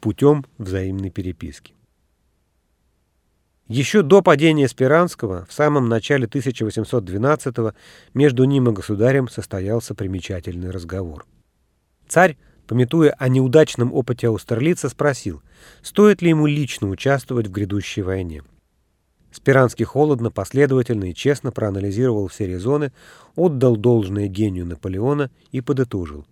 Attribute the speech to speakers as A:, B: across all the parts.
A: путем взаимной переписки. Еще до падения Спиранского, в самом начале 1812-го, между ним и государем состоялся примечательный разговор. Царь, пометуя о неудачном опыте Аустерлица, спросил, стоит ли ему лично участвовать в грядущей войне. Спиранский холодно, последовательно и честно проанализировал все резоны, отдал должное гению Наполеона и подытожил.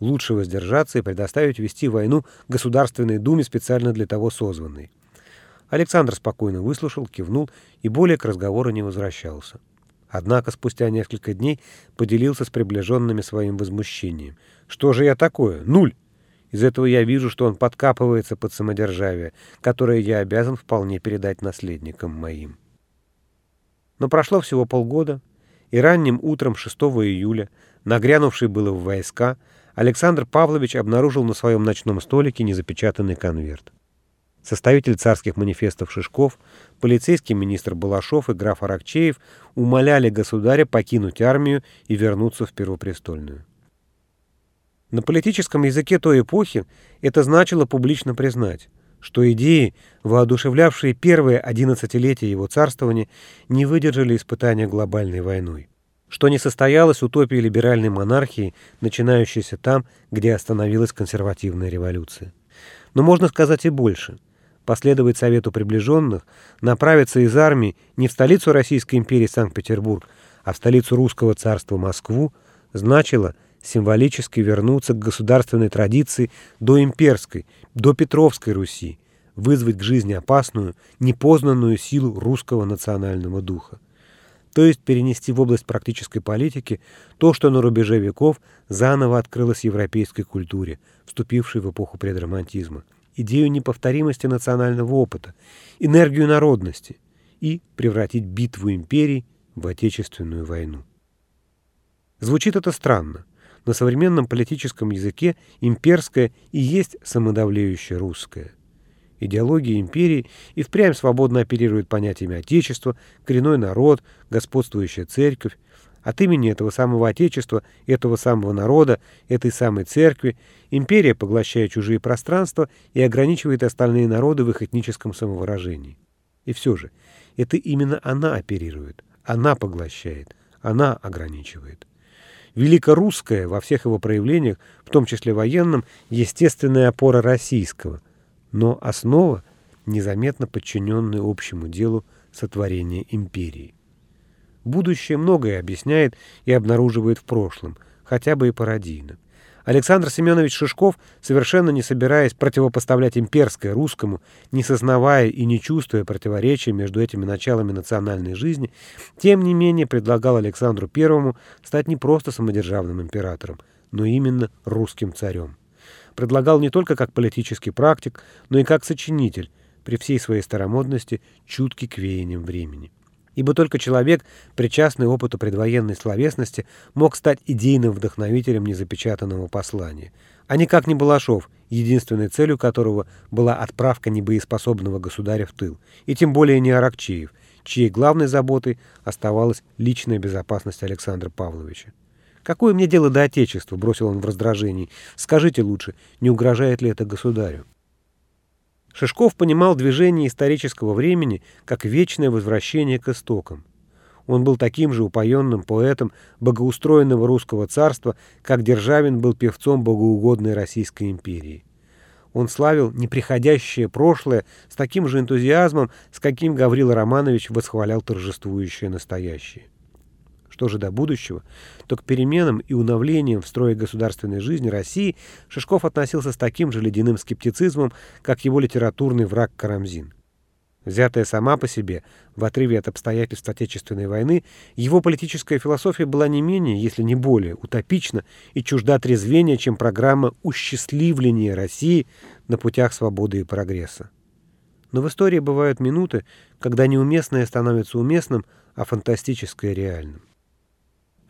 A: Лучше воздержаться и предоставить вести войну Государственной Думе, специально для того созванной. Александр спокойно выслушал, кивнул и более к разговору не возвращался. Однако спустя несколько дней поделился с приближенными своим возмущением. «Что же я такое? Нуль!» Из этого я вижу, что он подкапывается под самодержавие, которое я обязан вполне передать наследникам моим. Но прошло всего полгода, и ранним утром 6 июля, нагрянувший было в войска, Александр Павлович обнаружил на своем ночном столике незапечатанный конверт. Составитель царских манифестов Шишков, полицейский министр Балашов и граф Аракчеев умоляли государя покинуть армию и вернуться в Первопрестольную. На политическом языке той эпохи это значило публично признать, что идеи, воодушевлявшие первые одиннадцатилетия его царствования, не выдержали испытания глобальной войной, что не состоялась утопия либеральной монархии, начинающейся там, где остановилась консервативная революция. Но можно сказать и больше. Последовать совету приближенных, направиться из армии не в столицу Российской империи Санкт-Петербург, а в столицу русского царства Москву, значило – символически вернуться к государственной традиции до имперской, до Петровской Руси, вызвать к жизни опасную, непознанную силу русского национального духа. То есть перенести в область практической политики то, что на рубеже веков заново открылось европейской культуре, вступившей в эпоху предромантизма, идею неповторимости национального опыта, энергию народности и превратить битву империй в Отечественную войну. Звучит это странно, на современном политическом языке имперское и есть самодавлеющее русское. Идеология империи и впрямь свободно оперирует понятиями Отечества, коренной народ, господствующая церковь. От имени этого самого Отечества, этого самого народа, этой самой церкви империя поглощает чужие пространства и ограничивает остальные народы в их этническом самовыражении. И все же, это именно она оперирует, она поглощает, она ограничивает. Великорусская во всех его проявлениях, в том числе военном, естественная опора российского, но основа, незаметно подчиненная общему делу сотворения империи. Будущее многое объясняет и обнаруживает в прошлом, хотя бы и пародийно. Александр Семенович Шишков, совершенно не собираясь противопоставлять имперское русскому, не сознавая и не чувствуя противоречия между этими началами национальной жизни, тем не менее предлагал Александру Первому стать не просто самодержавным императором, но именно русским царем. Предлагал не только как политический практик, но и как сочинитель, при всей своей старомодности, чуткий к веяниям времени ибо только человек, причастный опыту предвоенной словесности, мог стать идейным вдохновителем незапечатанного послания, а никак не Балашов, единственной целью которого была отправка небоеспособного государя в тыл, и тем более не Аракчеев, чьей главной заботой оставалась личная безопасность Александра Павловича. «Какое мне дело до Отечества?» — бросил он в раздражении. «Скажите лучше, не угрожает ли это государю?» Шишков понимал движение исторического времени как вечное возвращение к истокам. Он был таким же упоенным поэтом богоустроенного русского царства, как Державин был певцом богоугодной Российской империи. Он славил неприходящее прошлое с таким же энтузиазмом, с каким Гаврил Романович восхвалял торжествующее настоящее. Что же до будущего, то к переменам и уновлениям в строе государственной жизни России Шишков относился с таким же ледяным скептицизмом, как его литературный враг Карамзин. Взятая сама по себе, в отрыве от обстоятельств Отечественной войны, его политическая философия была не менее, если не более, утопична и чужда трезвения, чем программа уществливления России на путях свободы и прогресса. Но в истории бывают минуты, когда неуместное становится уместным, а фантастическое — реальным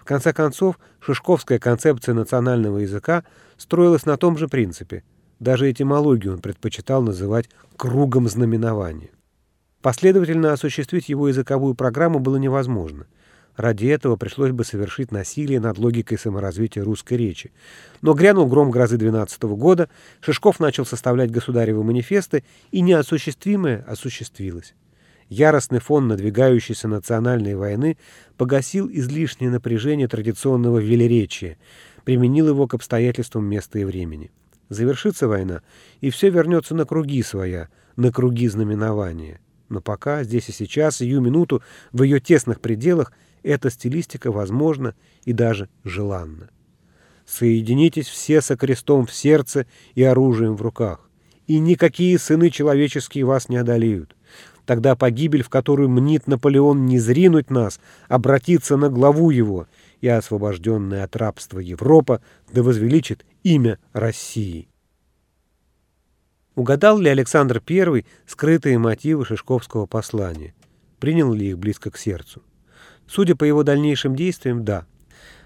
A: конце концов, шишковская концепция национального языка строилась на том же принципе. Даже этимологию он предпочитал называть «кругом знаменования». Последовательно осуществить его языковую программу было невозможно. Ради этого пришлось бы совершить насилие над логикой саморазвития русской речи. Но грянул гром грозы 12 -го года, Шишков начал составлять государевы манифесты, и неосуществимое осуществилось. Яростный фон надвигающейся национальной войны погасил излишнее напряжение традиционного велеречия, применил его к обстоятельствам места и времени. Завершится война, и все вернется на круги своя, на круги знаменования. Но пока, здесь и сейчас, сию минуту, в ее тесных пределах, эта стилистика возможна и даже желанна. Соединитесь все со крестом в сердце и оружием в руках, и никакие сыны человеческие вас не одолеют. Тогда погибель, в которую мнит Наполеон не зринуть нас, обратится на главу его, и освобожденная от рабства Европа да возвеличит имя России. Угадал ли Александр I скрытые мотивы Шишковского послания? Принял ли их близко к сердцу? Судя по его дальнейшим действиям, да.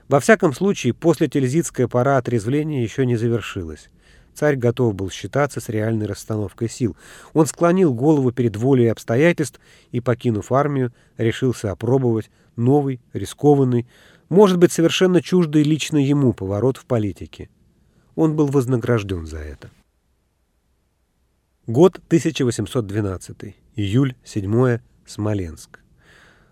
A: Во всяком случае, после Тильзитская пора отрезвления еще не завершилась. Царь готов был считаться с реальной расстановкой сил. Он склонил голову перед волей обстоятельств и, покинув армию, решился опробовать новый, рискованный, может быть, совершенно чуждый лично ему поворот в политике. Он был вознагражден за это. Год 1812. Июль 7. Смоленск.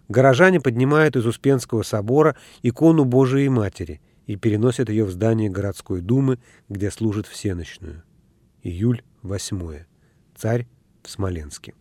A: Горожане поднимают из Успенского собора икону Божией Матери и переносят ее в здание городской думы, где служит всеночную. Июль 8. Царь в Смоленске.